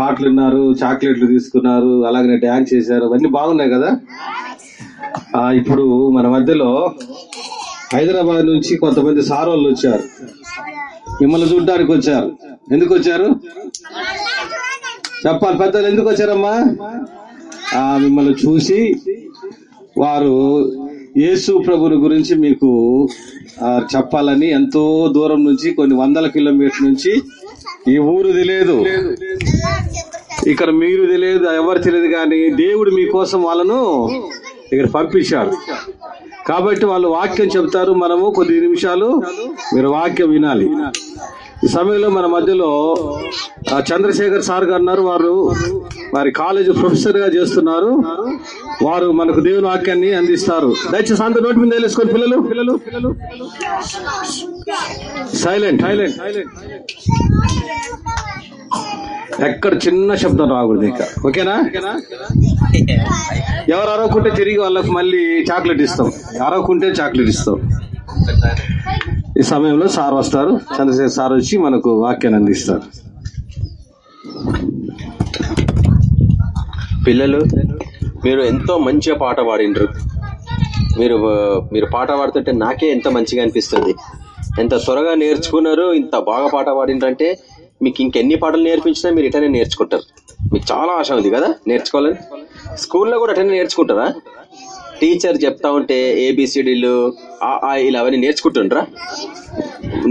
పాటలు విన్నారు చాక్లెట్లు తీసుకున్నారు అలాగనే డ్యాన్స్ చేశారు. అవన్నీ బాగున్నాయి కదా? ఆ ఇప్పుడు మన మధ్యలో హైదరాబాద్ నుంచి కొంతమంది సార్ వాళ్ళు వచ్చారు. మిమ్మల్ని చూడడానికి వచ్చారు. ఎందుకు వచ్చారు? చెప్పాలి పెద్దలు ఎందుకు వచ్చారమ్మా? ఆ మిమ్మల్ని చూసి వారు యేసు ప్రభుని గురించి మీకు చెప్పాలని ఎంతో దూరం నుంచి కొన్ని వందల కిలోమీటర్ నుంచి ఈ ఊరు తెలియదు ఇక్కడ మీరు తెలియదు ఎవరు తెలియదు కానీ దేవుడు మీకోసం వాళ్ళను ఇక్కడ పంపించాడు. కాబట్టి వాళ్ళు వాక్యం చెప్తారు. మనము కొద్ది నిమిషాలు మీరు వాక్యం వినాలి. ఈ సమయంలో మన మధ్యలో చంద్రశేఖర్ సార్ గారు అన్నారు వారు వారి కాలేజ్ ప్రొఫెసర్గా చేస్తున్నారు. వారు మనకు దేవుని వాక్యాన్ని అందిస్తారు. దయచేసి అంత నోటి మీద తెలుసుకోండి పిల్లలు. పిల్లలు పిల్లలు సైలెంట్ సైలెంట్ సైలెంట్. ఎక్కడ చిన్న శబ్దం రాకూడదు ఇక. ఓకేనా? ఎవరు అరవకుంటే తిరిగి వాళ్ళకి మళ్ళీ చాక్లెట్ ఇస్తాం. అరవకుంటే చాక్లెట్ ఇస్తాం. ఈ సమయంలో సార్ వస్తారు. చంద్రశేఖర్ సార్ వచ్చి మనకు వాక్యాన్ని అందిస్తారు. పిల్లలు మీరు ఎంతో మంచిగా పాట పాడిండ్రు. మీరు మీరు పాట పాడుతుంటే నాకే ఎంత మంచిగా అనిపిస్తుంది. ఎంత త్వరగా నేర్చుకున్నారు ఇంత బాగా పాట పాడిండ్రంటే మీకు ఇంకెన్ని పాటలు నేర్పించినా మీరు ఇటనే నేర్చుకుంటారు. మీకు చాలా ఆశ ఉంది కదా నేర్చుకోవాలని? స్కూల్లో కూడా అటనే నేర్చుకుంటారా? టీచర్ చెప్తా ఉంటే ఏబిసిడీలు ఆ ఇలా అవన్నీ నేర్చుకుంటుండ్రా?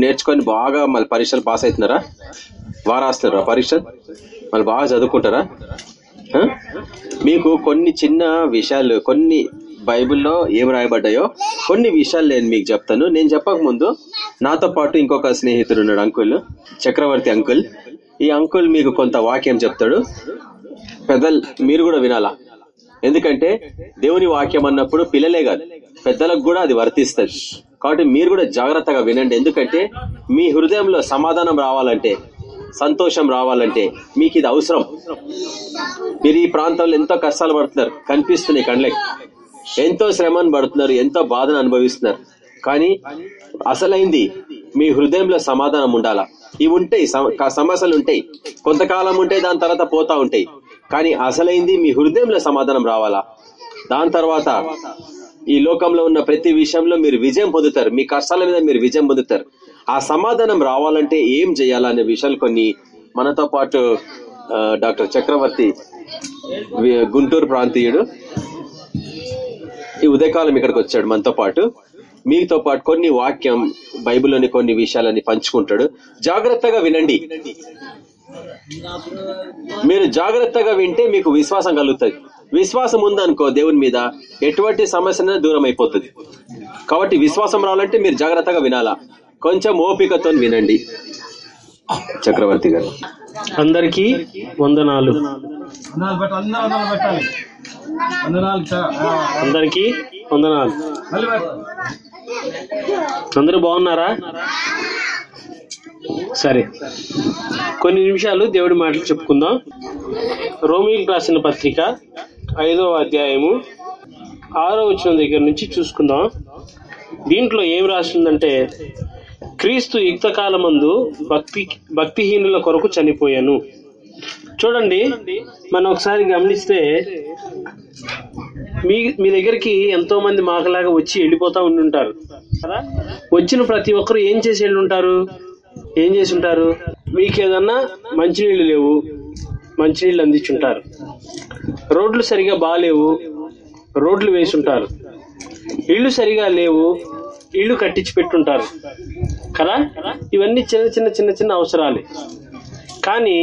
నేర్చుకొని బాగా మళ్ళీ పరీక్షలు పాస్ అవుతున్నారా? బాగా రాస్తున్నారా పరీక్షలు? మళ్ళీ బాగా చదువుకుంటారా? మీకు కొన్ని చిన్న విషయాలు కొన్ని బైబిల్లో ఏం రాయబడ్డాయో కొన్ని విషయాలు నేను మీకు చెప్తాను. నేను చెప్పక ముందు నాతో పాటు ఇంకొక స్నేహితుడు ఉన్నాడు అంకుల్ చక్రవర్తి అంకుల్. ఈ అంకుల్ మీకు కొంత వాక్యం చెప్తాడు. పెద్దలు మీరు కూడా వినాలా? ఎందుకంటే దేవుని వాక్యం అన్నప్పుడు పిల్లలే కాదు పెద్దలకు కూడా అది వర్తిస్తుంది. కాబట్టి మీరు కూడా జాగ్రత్తగా వినండి. ఎందుకంటే మీ హృదయంలో సమాధానం రావాలంటే సంతోషం రావాలంటే మీకు ఇది అవసరం. మీరు ఈ ప్రాంతంలో ఎంతో కష్టాలు పడుతున్నారు. కనిపిస్తున్నాయి కండ్లకి ఎంతో శ్రమను పడుతున్నారు ఎంతో బాధను అనుభవిస్తున్నారు. కానీ అసలైంది మీ హృదయంలో సమాధానం ఉండాలా? ఇవి ఉంటాయి సమస్యలు ఉంటాయి. కొంతకాలం ఉంటాయి దాని తర్వాత పోతా ఉంటాయి. కానీ అసలైంది మీ హృదయంలో సమాధానం రావాలా? దాని తర్వాత ఈ లోకంలో ఉన్న ప్రతి విషయంలో మీరు విజయం పొందుతారు. మీ కష్టాల మీద మీరు విజయం పొందుతారు. ఆ సమాధానం రావాలంటే ఏం చేయాలనే విషయాలు కొన్ని మనతో పాటు డాక్టర్ చక్రవర్తి గుంటూరు ప్రాంతీయుడు ఈ ఉదయకాలం ఇక్కడికి వచ్చాడు మనతో పాటు. మీతో పాటు కొన్ని వాక్యం బైబిల్లోని కొన్ని విషయాలని పంచుకుంటాడు. జాగ్రత్తగా వినండి. మీరు జాగ్రత్తగా వింటే మీకు విశ్వాసం కలుగుతుంది. విశ్వాసం ఉందనుకో దేవుని మీద ఎటువంటి సమస్య దూరం అయిపోతుంది. కాబట్టి విశ్వాసం రావాలంటే మీరు జాగ్రత్తగా వినాలా. కొంచెం ఓపికతో వినండి. చక్రవర్తి గారు. అందరికీ వందనాలు. అందరికీ వందనాలు. అందరూ బాగున్నారా? సరే. కొన్ని నిమిషాలు దేవుడి మాటలు చెప్పుకుందాం. రోమిలకు రాసిన పత్రిక ఐదో అధ్యాయము ఆరో వచ్చిన దగ్గర నుంచి చూసుకుందాం. దీంట్లో ఏం రాసిందంటే క్రీస్తు యుక్తకాలమందు భక్తి భక్తిహీనుల కొరకు చనిపోయాను. చూడండి మనం ఒకసారి గమనిస్తే మీ మీ దగ్గరికి ఎంతో మంది మాకలాగా వచ్చి వెళ్ళిపోతా ఉండుంటారు. కదా వచ్చిన ప్రతి ఒక్కరు ఏం చేసి వెళ్ళుంటారు? ఏం చేసి ఉంటారు? మీకేదన్నా మంచినీళ్ళు లేవు మంచినీళ్ళు అందించుంటారు. రోడ్లు సరిగా బాగాలేవు రోడ్లు వేసి ఉంటారు ఇళ్ళు సరిగా లేవు ఇళ్ళు కట్టించి పెట్టుంటారు. కదా? ఇవన్నీ చిన్న చిన్న చిన్న చిన్న అవసరాలే. కానీ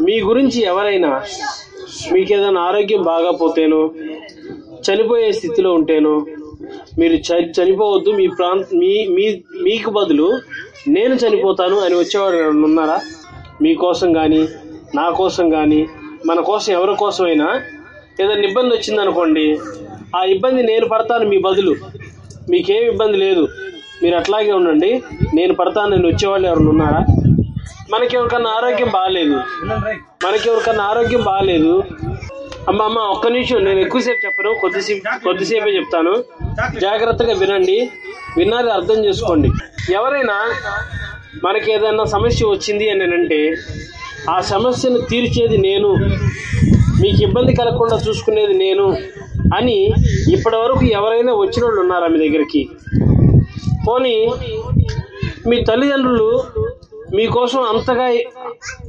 మీ గురించి ఎవరైనా మీకు ఏదైనా ఆరోగ్యం బాగాపోతేనో చనిపోయే స్థితిలో ఉంటేనో మీరు చ- చనిపోవద్దు మీ ప్రాంత మీ మీ మీకు బదులు నేను చనిపోతాను అని వచ్చేవాడు ఎవరైనా ఉన్నారా? మీకోసం కానీ నా కోసం కానీ మన కోసం ఎవరి కోసమైనా ఏదైనా ఇబ్బంది వచ్చిందనుకోండి ఆ ఇబ్బంది నేను పడతాను మీ బదులు. మీకేం ఇబ్బంది లేదు. మీరు అట్లాగే ఉండండి. నేను పడతాను నేను వచ్చేవాళ్ళు ఎవరైనా ఉన్నారా? మనకి ఎవరికన్నా ఆరోగ్యం బాగాలేదు. మనకి ఎవరికన్నా ఆరోగ్యం బాగాలేదు. అమ్మ అమ్మ ఒక్క నిమిషం నేను ఎక్కువసేపు చెప్పను కొద్దిసేపు కొద్దిసేపే చెప్తాను. జాగ్రత్తగా వినండి. విన్నది అర్థం చేసుకోండి. ఎవరైనా మనకి ఏదైనా సమస్య వచ్చింది అని అంటే ఆ సమస్యను తీర్చేది నేను. మీకు ఇబ్బంది కలగకుండా చూసుకునేది నేను అని ఇప్పటి వరకు ఎవరైనా వచ్చిన వాళ్ళు ఉన్నారా మీ దగ్గరికి? పోనీ మీ తల్లిదండ్రులు మీకోసం అంతగా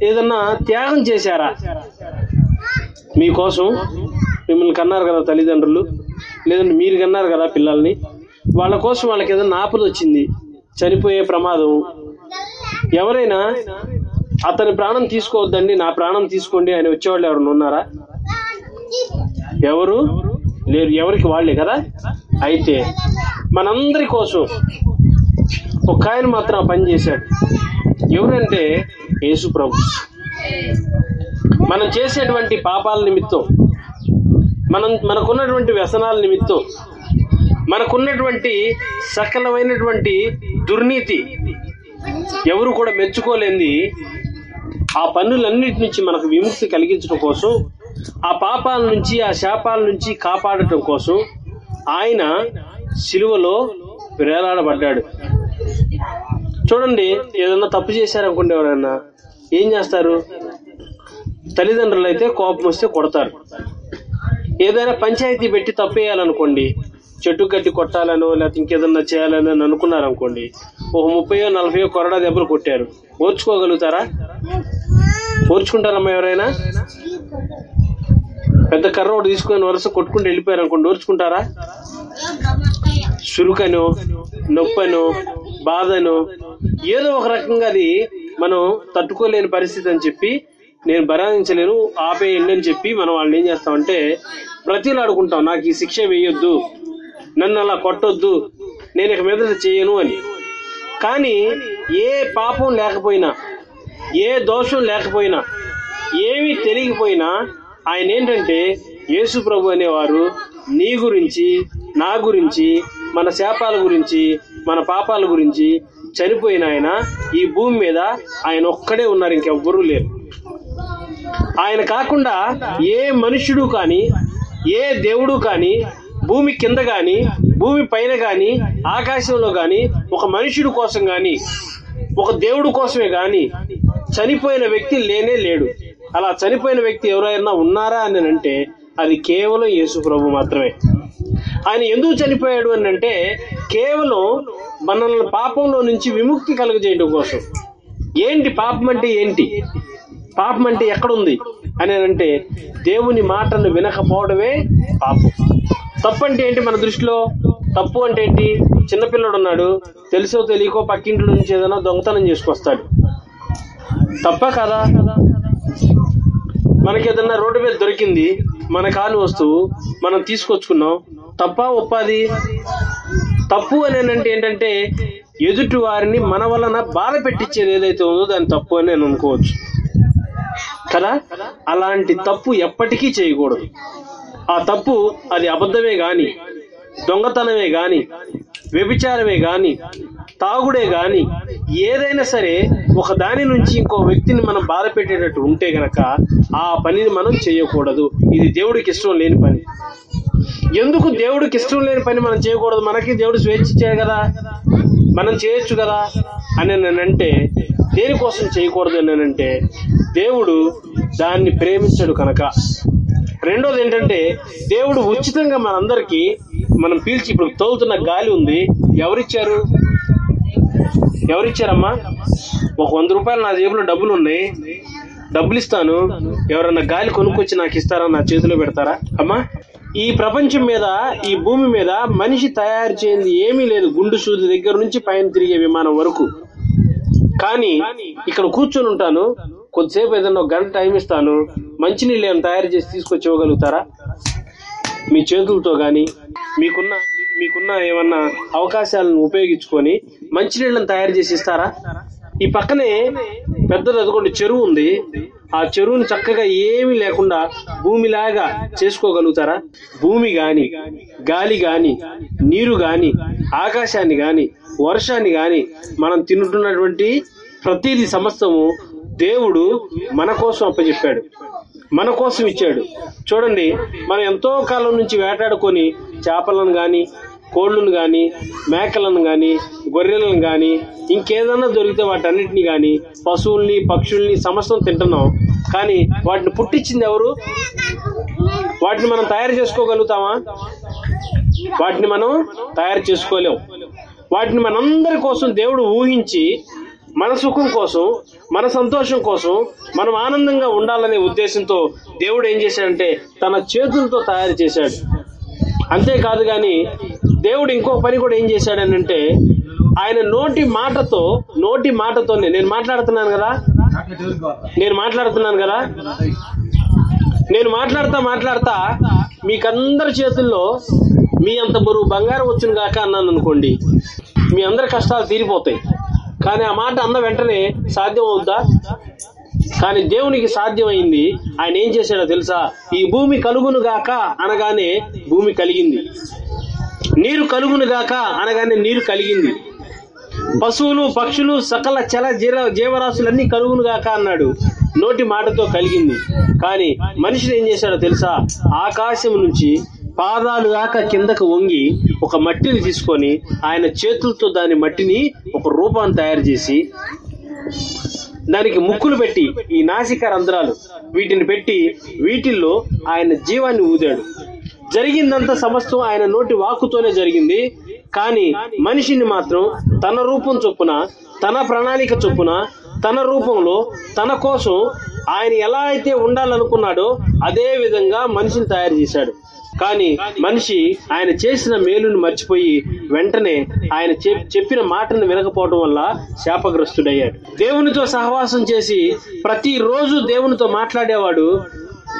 ఏదన్నా త్యాగం చేశారా? మీకోసం? మిమ్మల్ని కన్నారు కదా తల్లిదండ్రులు. లేదంటే మీరు కన్నారు కదా పిల్లల్ని. వాళ్ళ కోసం వాళ్ళకి ఏదైనా ఆపద వచ్చింది. చనిపోయే ప్రమాదం. ఎవరైనా అతని ప్రాణం తీసుకోవద్దండి నా ప్రాణం తీసుకోండి అని వచ్చేవాళ్ళు ఎవరైనా ఉన్నారా? ఎవరు? లేరు. ఎవరికి? వాళ్ళే కదా? అయితే మనందరి కోసం ఒక ఆయన మాత్రం పని చేశాడు. ఎవరంటే యేసు ప్రభు. మనం చేసేటువంటి పాపాల నిమిత్తం మనం మనకున్నటువంటి వ్యసనాల నిమిత్తం మనకున్నటువంటి సకలమైనటువంటి దుర్నీతి ఎవరు కూడా మెచ్చుకోలేని ఆ పనులన్నిటి నుంచి మనకు విముక్తి కలిగించడం కోసం ఆ పాపాల నుంచి ఆ శాపాల నుంచి కాపాడటం కోసం ఆయన సిలువలో వేలాడబడ్డాడు. చూడండి ఏదన్నా తప్పు చేశారనుకోండి ఎవరైనా ఏం చేస్తారు? తల్లిదండ్రులు అయితే కోపం వస్తే కొడతారు. ఏదైనా పంచాయతీ పెట్టి తప్పేయాలనుకోండి చెట్టు కట్టి కొట్టాలనో లేకపోతే ఇంకేదన్నా చేయాలని అని అనుకున్నారనుకోండి ఒక ముప్పయో నలభయో కొరడా దెబ్బలు కొట్టారు. ఓర్చుకోగలుగుతారా? ఓర్చుకుంటారమ్మా ఎవరైనా? పెద్ద కర్ర ఒకటి తీసుకొని వరుస కొట్టుకుంటూ వెళ్ళిపోయారు అనుకోండి ఓర్చుకుంటారా? చురుకనో నొప్పనో బాధనో ఏదో ఒక రకంగా అది మనం తట్టుకోలేని పరిస్థితి అని చెప్పి నేను భరాయించలేను ఆపేయండి అని చెప్పి మనం వాళ్ళని ఏం చేస్తామంటే ప్రతిలాడుకుంటాం నాకు ఈ శిక్ష వేయొద్దు నన్ను అలా కొట్టొద్దు నేను ఇక మీద చేయను అని. కానీ ఏ పాపం లేకపోయినా ఏ దోషం లేకపోయినా ఏమి తెలియకపోయినా ఆయన ఏంటంటే యేసు ప్రభు అనేవారు నీ గురించి నా గురించి మన శాపాల గురించి మన పాపాల గురించి చనిపోయిన ఆయన ఈ భూమి మీద ఆయన ఒక్కడే ఉన్నారు ఇంకెవ్వరూ లేరు. ఆయన కాకుండా ఏ మనుష్యుడు కానీ ఏ దేవుడు కానీ భూమి కింద గాని భూమి పైన గాని ఆకాశంలో గాని ఒక మనుషుడు కోసం గాని ఒక దేవుడు కోసమే గాని చనిపోయిన వ్యక్తి లేనే లేడు. అలా చనిపోయిన వ్యక్తి ఎవరైనా ఉన్నారా అని అంటే అది కేవలం యేసు ప్రభు మాత్రమే. ఆయన ఎందుకు చనిపోయాడు అని అంటే కేవలం మనల్ని పాపంలో నుంచి విముక్తి కలుగజేయడం కోసం. ఏంటి పాపం అంటే ఏంటి? పాపం అంటే ఎక్కడుంది? అని అంటే దేవుని మాటను వినకపోవడమే పాపం. తప్పు అంటే ఏంటి మన దృష్టిలో? తప్పు అంటే ఏంటి? చిన్నపిల్లడు ఉన్నాడు తెలుసో తెలియకో పక్కింటి నుంచి ఏదైనా దొంగతనం చేసుకొస్తాడు. తప్ప కదా? మనకి ఏదన్నా రోడ్డు మీద దొరికింది మన కాని వస్తువు మనం తీసుకొచ్చుకున్నాం తప్ప ఒప్పది? తప్పు అని అంటే ఏంటంటే ఎదుటి వారిని మన వలన బాధ పెట్టించేది ఏదైతే ఉందో దాని తప్పు అని నేను అనుకోవచ్చు. కదా? అలాంటి తప్పు ఎప్పటికీ చేయకూడదు. ఆ తప్పు అది అబద్ధమే గాని దొంగతనమే గాని వ్యభిచారమే గాని తాగుడే గాని ఏదైనా సరే ఒక దాని నుంచి ఇంకో వ్యక్తిని మనం బాధ పెట్టేటట్టు ఉంటే గనక ఆ పనిని మనం చేయకూడదు. ఇది దేవుడికి ఇష్టం లేని పని. ఎందుకు దేవుడికి ఇష్టం లేని పని మనం చేయకూడదు? మనకి దేవుడు స్వేచ్ఛ ఇచ్చాడు కదా. మనం చేయొచ్చు కదా? అని అంటే దేనికోసం చేయకూడదు అని అంటే దేవుడు దాన్ని ప్రేమించడు కనుక. రెండోది ఏంటంటే దేవుడు ఉచితంగా మనందరికి మనం పీల్చి ఇప్పుడు తోలుతున్న గాలి ఉంది. ఎవరిచ్చారు? ఎవరిచ్చారమ్మా? ఒక వంద రూపాయలు నా జేబులో డబ్బులు ఉన్నాయి డబ్బులు ఇస్తాను ఎవరన్నా గాలి కొనుక్కొచ్చి నాకు ఇస్తారా? నా చేతిలో పెడతారా? అమ్మా ఈ ప్రపంచం మీద ఈ భూమి మీద మనిషి తయారు చేయింది ఏమీ లేదు. గుండు సూది దగ్గర నుంచి పైన తిరిగే విమానం వరకు. కానీ ఇక్కడ కూర్చొని ఉంటాను. కొద్దిసేపు ఏదన్నా ఒక గంట టైం ఇస్తాను. మంచినీళ్ళు ఏమైనా తయారు చేసి తీసుకొచ్చి ఇవ్వగలుగుతారా మీ చేతులతో గాని మీకున్న మీకున్న ఏమన్నా అవకాశాలను ఉపయోగించుకొని మంచినీళ్ళని తయారు చేసి ఇస్తారా? ఈ పక్కనే పెద్దది అదిగోండి చెరువు ఉంది. ఆ చెరువుని చక్కగా ఏమీ లేకుండా భూమిలాగా చేసుకోగలుగుతారా? భూమి గాని గాలి గాని నీరు గాని ఆకాశాన్ని గాని వర్షాన్ని గాని మనం తింటున్నటువంటి ప్రతిదీ సమస్తము దేవుడు మన కోసం అప్పచెప్పాడు మన కోసం ఇచ్చాడు. చూడండి మనం ఎంతో కాలం నుంచి వేటాడుకొని చేపలను గాని కోళ్ళను గాని మేకలను గాని గొర్రెలను గాని ఇంకేదన్నా దొరికితే వాటన్నిటిని గాని పశువుల్ని పక్షుల్ని సమస్తం తింటున్నాం. కానీ వాటిని పుట్టించింది ఎవరు? వాటిని మనం తయారు చేసుకోగలుగుతామా? వాటిని మనం తయారు చేసుకోలేం. వాటిని మనందరి కోసం దేవుడు ఊహించి మన సుఖం కోసం మన సంతోషం కోసం మనం ఆనందంగా ఉండాలనే ఉద్దేశంతో దేవుడు ఏం చేశాడంటే తన చేతులతో తయారు చేశాడు. అంతేకాదు కానీ దేవుడు ఇంకో పని కూడా ఏం చేశాడనంటే ఆయన నోటి మాటతో నోటి మాటతోనే నేను మాట్లాడుతున్నాను కదా? నేను మాట్లాడుతున్నాను కదా? నేను మాట్లాడతా మాట్లాడతా మీకందరి చేతుల్లో మీ అంత బరువు బంగారం వచ్చును కాక అన్నాను అనుకోండి మీ అందరి కష్టాలు తీరిపోతాయి. కానీ ఆ మాట అన్న వెంటనే సాధ్యం అవుద్దా? కానీ దేవునికి సాధ్యమైంది ఆయన ఏం చేశాడో తెలుసా? ఈ భూమి కలుగును గాక అనగానే భూమి కలిగింది. నీరు కలుగును గాక అనగానే నీరు కలిగింది. పశువులు పక్షులు సకల చల జీర జీవరాశులన్నీ కలుగును గాక అన్నాడు. నోటి మాటతో కలిగింది. కానీ మనిషిని ఏం చేశాడో తెలుసా? ఆకాశం నుంచి పాదాలు దాకా కిందకు వంగి ఒక మట్టిని తీసుకొని ఆయన చేతులతో దాని మట్టిని ఒక రూపాన్ని తయారు చేసి దానికి ముక్కులు పెట్టి ఈ నాసిక రంధ్రాలు వీటిని పెట్టి వీటిల్లో ఆయన జీవాన్ని ఊదాడు. జరిగిందంతా సమస్తం ఆయన నోటి వాక్కుతోనే జరిగింది. కానీ మనిషిని మాత్రం తన రూపం చొప్పున తన ప్రణాళిక చొప్పున తన రూపంలో తన కోసం ఆయన ఎలా అయితే ఉండాలనుకున్నాడో అదే విధంగా మనిషిని తయారు చేశాడు. కానీ మనిషి ఆయన చేసిన మేలుని మర్చిపోయి వెంటనే ఆయన చెప్పిన మాటను వినకపోవడం వల్ల శాపగ్రస్తుడయ్యాడు. దేవునితో సహవాసం చేసి ప్రతిరోజు దేవునితో మాట్లాడేవాడు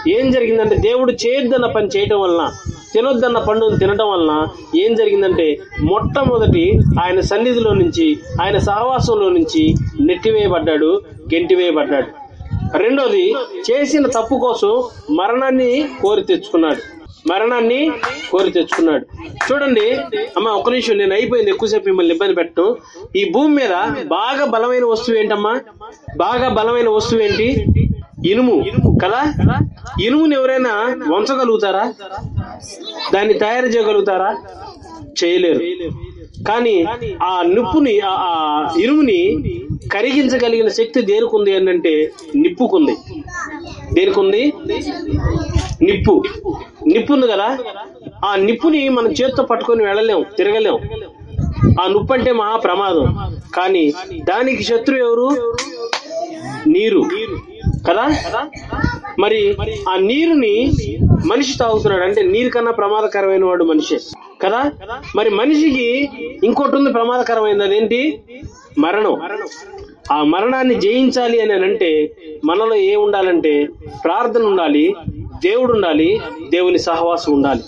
ఏం జరిగిందంటే దేవుడు చేయొద్దన్న పని చేయటం వలన తినొద్దన్న పండును తినటం వలన ఏం జరిగిందంటే మొట్టమొదటి ఆయన సన్నిధిలో నుంచి ఆయన సహవాసంలో నుంచి నెట్టివేయబడ్డాడు గెంటివేయబడ్డాడు రెండోది చేసిన తప్పు కోసం మరణాన్ని కోరి తెచ్చుకున్నాడు. మరణాన్ని కోరి తెచ్చుకున్నాడు. చూడండి అమ్మ ఒక నిమిషం నేను అయిపోయింది ఎక్కువసేపు మిమ్మల్ని ఇబ్బంది పెట్టడం ఈ భూమి మీద బాగా బలమైన వస్తువు ఏంటమ్మా? బాగా బలమైన వస్తువు ఏంటి? ఇనుము. కదా? ఇనుముని ఎవరైనా వంచగలుగుతారా? దాన్ని తయారు చేయగలుగుతారా? చేయలేరు. కానీ ఆ నిప్పుని ఆ ఇనుముని కరిగించగలిగిన శక్తి దేనికుంది అంటే నిప్పుకుంది. దేనికుంది? నిప్పు. నిప్పు ఉంది కదా? ఆ నిప్పుని మనం చేత్తో పట్టుకొని వెళ్ళలేం తిరగలేం. ఆ నిప్పు అంటే మహా ప్రమాదం. కానీ దానికి శత్రు ఎవరు? నీరు. కదా? మరి ఆ నీరుని మనిషి తాగుతున్నాడు. అంటే నీరు కన్నా ప్రమాదకరమైన వాడు మనిషే. కదా? మరి మనిషికి ఇంకోటి ఉంది ప్రమాదకరమైనది అదేంటి మరణం. ఆ మరణాన్ని జయించాలి అని అంటే మనలో ఏ ఉండాలంటే ప్రార్థన ఉండాలి దేవుడు ఉండాలి దేవుని సహవాసం ఉండాలి.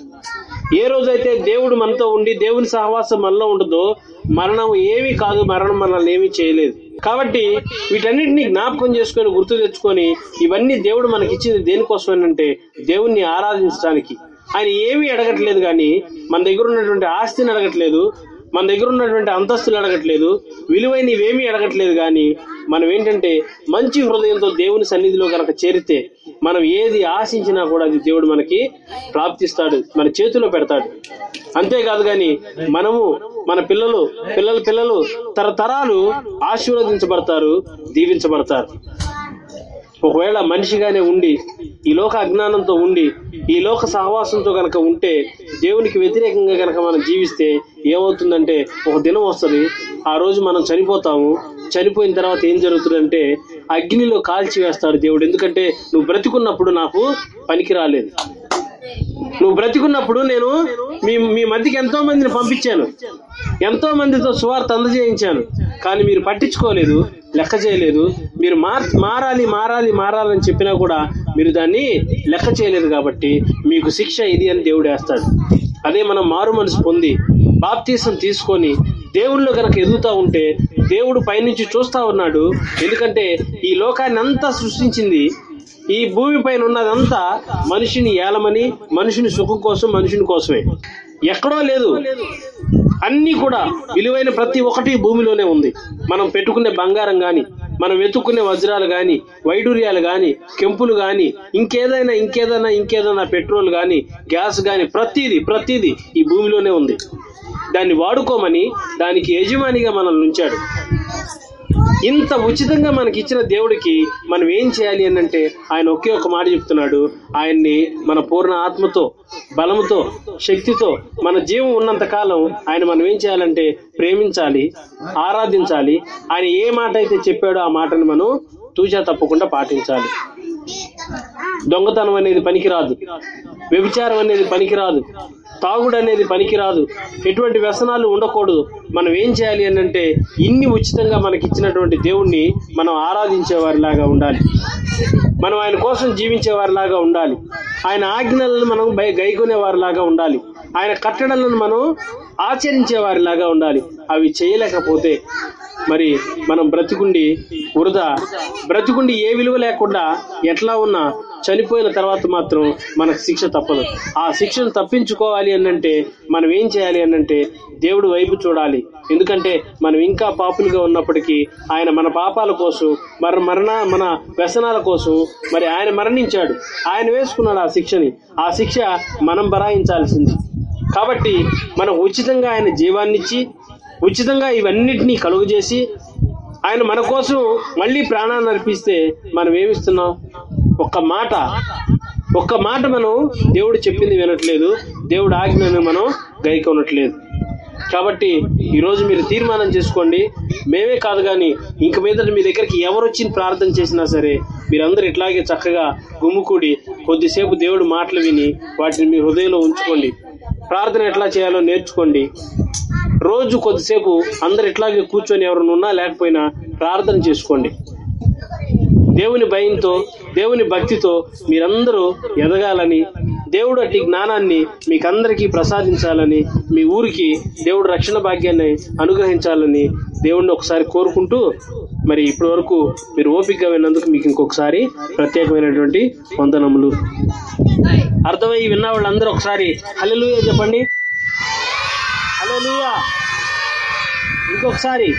ఏ రోజైతే దేవుడు మనతో ఉండి దేవుని సహవాసం మనలో ఉండదో మరణం ఏమీ కాదు మరణం మనల్ని ఏమీ చేయలేదు. కాబట్టి వీటన్నిటిని జ్ఞాపకం చేసుకొని గుర్తు తెచ్చుకొని ఇవన్నీ దేవుడు మనకిచ్చింది దేనికోసం అంటే దేవుణ్ణి ఆరాధించడానికి. ఆయన ఏమీ అడగట్లేదు కానీ మన దగ్గర ఉన్నటువంటి ఆస్తిని అడగట్లేదు మన దగ్గర ఉన్నటువంటి అంతస్తులు అడగట్లేదు విలువైనవేమీ అడగట్లేదు కానీ మనం ఏంటంటే మంచి హృదయంతో దేవుని సన్నిధిలో కనుక చేరితే మనం ఏది ఆశించినా కూడా అది దేవుడు మనకి ప్రాప్తిస్తాడు మన చేతిలో పెడతాడు. అంతేకాదు కానీ మనము మన పిల్లలు పిల్లల పిల్లలు తరతరాలు ఆశీర్వదించబడతారు దీవించబడతారు. ఒకవేళ మనిషిగానే ఉండి ఈ లోక అజ్ఞానంతో ఉండి ఈ లోక సహవాసంతో గనక ఉంటే దేవునికి వ్యతిరేకంగా గనక మనం జీవిస్తే ఏమవుతుందంటే ఒక దినం వస్తుంది ఆ రోజు మనం చనిపోతాము చనిపోయిన తర్వాత ఏం జరుగుతుందంటే అగ్నిలో కాల్చి వేస్తాడు దేవుడు. ఎందుకంటే నువ్వు బ్రతికున్నప్పుడు నాకు పనికి రాలేదు. నువ్వు బ్రతికున్నప్పుడు నేను మీ మీ మధ్యకి ఎంతో మందిని పంపించాను. ఎంతో మందితో సువార్త అందజేయించాను. కానీ మీరు పట్టించుకోలేదు లెక్క చేయలేదు. మీరు మార్ మారాలి మారాలి మారాలని చెప్పినా కూడా మీరు దాన్ని లెక్క చేయలేదు కాబట్టి మీకు శిక్ష ఇది అని దేవుడు వేస్తాడు. అదే మనం మారు మనసు పొంది బాప్తీసం తీసుకొని దేవుళ్ళు కనుక ఎదుగుతా ఉంటే దేవుడు పైనుంచి చూస్తా ఉన్నాడు. ఎందుకంటే ఈ లోకాన్ని అంతా సృష్టించింది. ఈ భూమి పైన ఉన్నదంతా మనిషిని ఏలమని మనిషిని సుఖం కోసం మనుషుని కోసమే. ఎక్కడో లేదు. అన్ని కూడా విలువైన ప్రతి ఒక్కటి భూమిలోనే ఉంది. మనం పెట్టుకునే బంగారం గాని మనం వెతుక్కునే వజ్రాలు గాని వైడూర్యాలు గాని కెంపులు గాని ఇంకేదైనా ఇంకేదైనా ఇంకేదైనా పెట్రోల్ గాని గ్యాస్ గాని ప్రతిదీ ప్రతిదీ ఈ భూమిలోనే ఉంది. దాన్ని వాడుకోమని దానికి యజమానిగా మనల్ని ఉంచాడు. ఇంత ఉచితంగా మనకి ఇచ్చిన దేవుడికి మనం ఏం చేయాలి అని అంటే ఆయన ఒకే ఒక మాట చెప్తున్నాడు. ఆయన్ని మన పూర్ణ ఆత్మతో బలముతో శక్తితో మన జీవం ఉన్నంత కాలం ఆయన మనం ఏం చేయాలంటే ప్రేమించాలి ఆరాధించాలి. ఆయన ఏ మాట అయితే చెప్పాడో ఆ మాటను మనం తూచా తప్పకుండా పాటించాలి. దొంగతనం అనేది పనికిరాదు. వ్యభిచారం అనేది పనికిరాదు. తాగుడు అనేది పనికిరాదు. ఎటువంటి వ్యసనాలు ఉండకూడదు. మనం ఏం చేయాలి అని అంటే ఇన్ని ఉచితంగా మనకి ఇచ్చినటువంటి దేవుణ్ణి మనం ఆరాధించేవారిలాగా ఉండాలి. మనం ఆయన కోసం జీవించేవారిలాగా ఉండాలి. ఆయన ఆజ్ఞలను మనం బై- ఉండాలి. ఆయన కట్టడలను మనం ఆచరించేవారిలాగా ఉండాలి. అవి చేయలేకపోతే మరి మనం బ్రతికుండి వృధా. బ్రతికుండి ఏ విలువ లేకుండా ఎట్లా ఉన్నా చనిపోయిన తర్వాత మాత్రం మనకు శిక్ష తప్పదు. ఆ శిక్షను తప్పించుకోవాలి అనంటే మనం ఏం చేయాలి అనంటే దేవుడు వైపు చూడాలి. ఎందుకంటే మనం ఇంకా పాపులుగా ఉన్నప్పటికీ ఆయన మన పాపాల కోసం మరి మరణ మన వ్యసనాల కోసం మరి ఆయన మరణించాడు. ఆయన వేసుకున్నాడు ఆ శిక్షని. ఆ శిక్ష మనం బరాయించాల్సింది. కాబట్టి మనం ఉచితంగా ఆయన జీవాన్నిచ్చి ఉచితంగా ఇవన్నిటినీ కలుగు చేసి ఆయన మన కోసం మళ్ళీ ప్రాణాన్ని అర్పిస్తే మనం ఏమిస్తున్నాం? ఒక్క మాట. ఒక్క మాట మనం దేవుడు చెప్పింది వినట్లేదు. దేవుడు ఆజ్ఞను మనం గైకొనట్లేదు. కాబట్టి ఈరోజు మీరు తీర్మానం చేసుకోండి. మేమే కాదు కానీ ఇంక మీద మీ దగ్గరికి ఎవరు వచ్చి ప్రార్థన చేసినా సరే మీరందరూ ఇట్లాగే చక్కగా గుమ్ముకూడి కొద్దిసేపు దేవుడు మాటలు విని వాటిని మీ హృదయంలో ఉంచుకోండి. ప్రార్థన ఎట్లా చేయాలో నేర్చుకోండి. రోజు కొద్దిసేపు అందరు ఇట్లాగే కూర్చొని ఎవరైనా ఉన్నా లేకపోయినా ప్రార్థన చేసుకోండి. దేవుని భయంతో దేవుని భక్తితో మీరందరూ ఎదగాలని దేవుడు అట్టి జ్ఞానాన్ని మీకందరికీ ప్రసాదించాలని మీ ఊరికి దేవుడు రక్షణ భాగ్యాన్ని అనుగ్రహించాలని దేవుణ్ణి ఒకసారి కోరుకుంటూ మరి ఇప్పటి వరకు మీరు ఓపికగా విన్నందుకు మీకు ఇంకొకసారి ప్రత్యేకమైనటువంటి వందనములు. అర్థమై విన్న వాళ్ళందరూ ఒకసారి హల్లెలూయా చెప్పండి. హల్లెలూయా ఇంకొకసారి.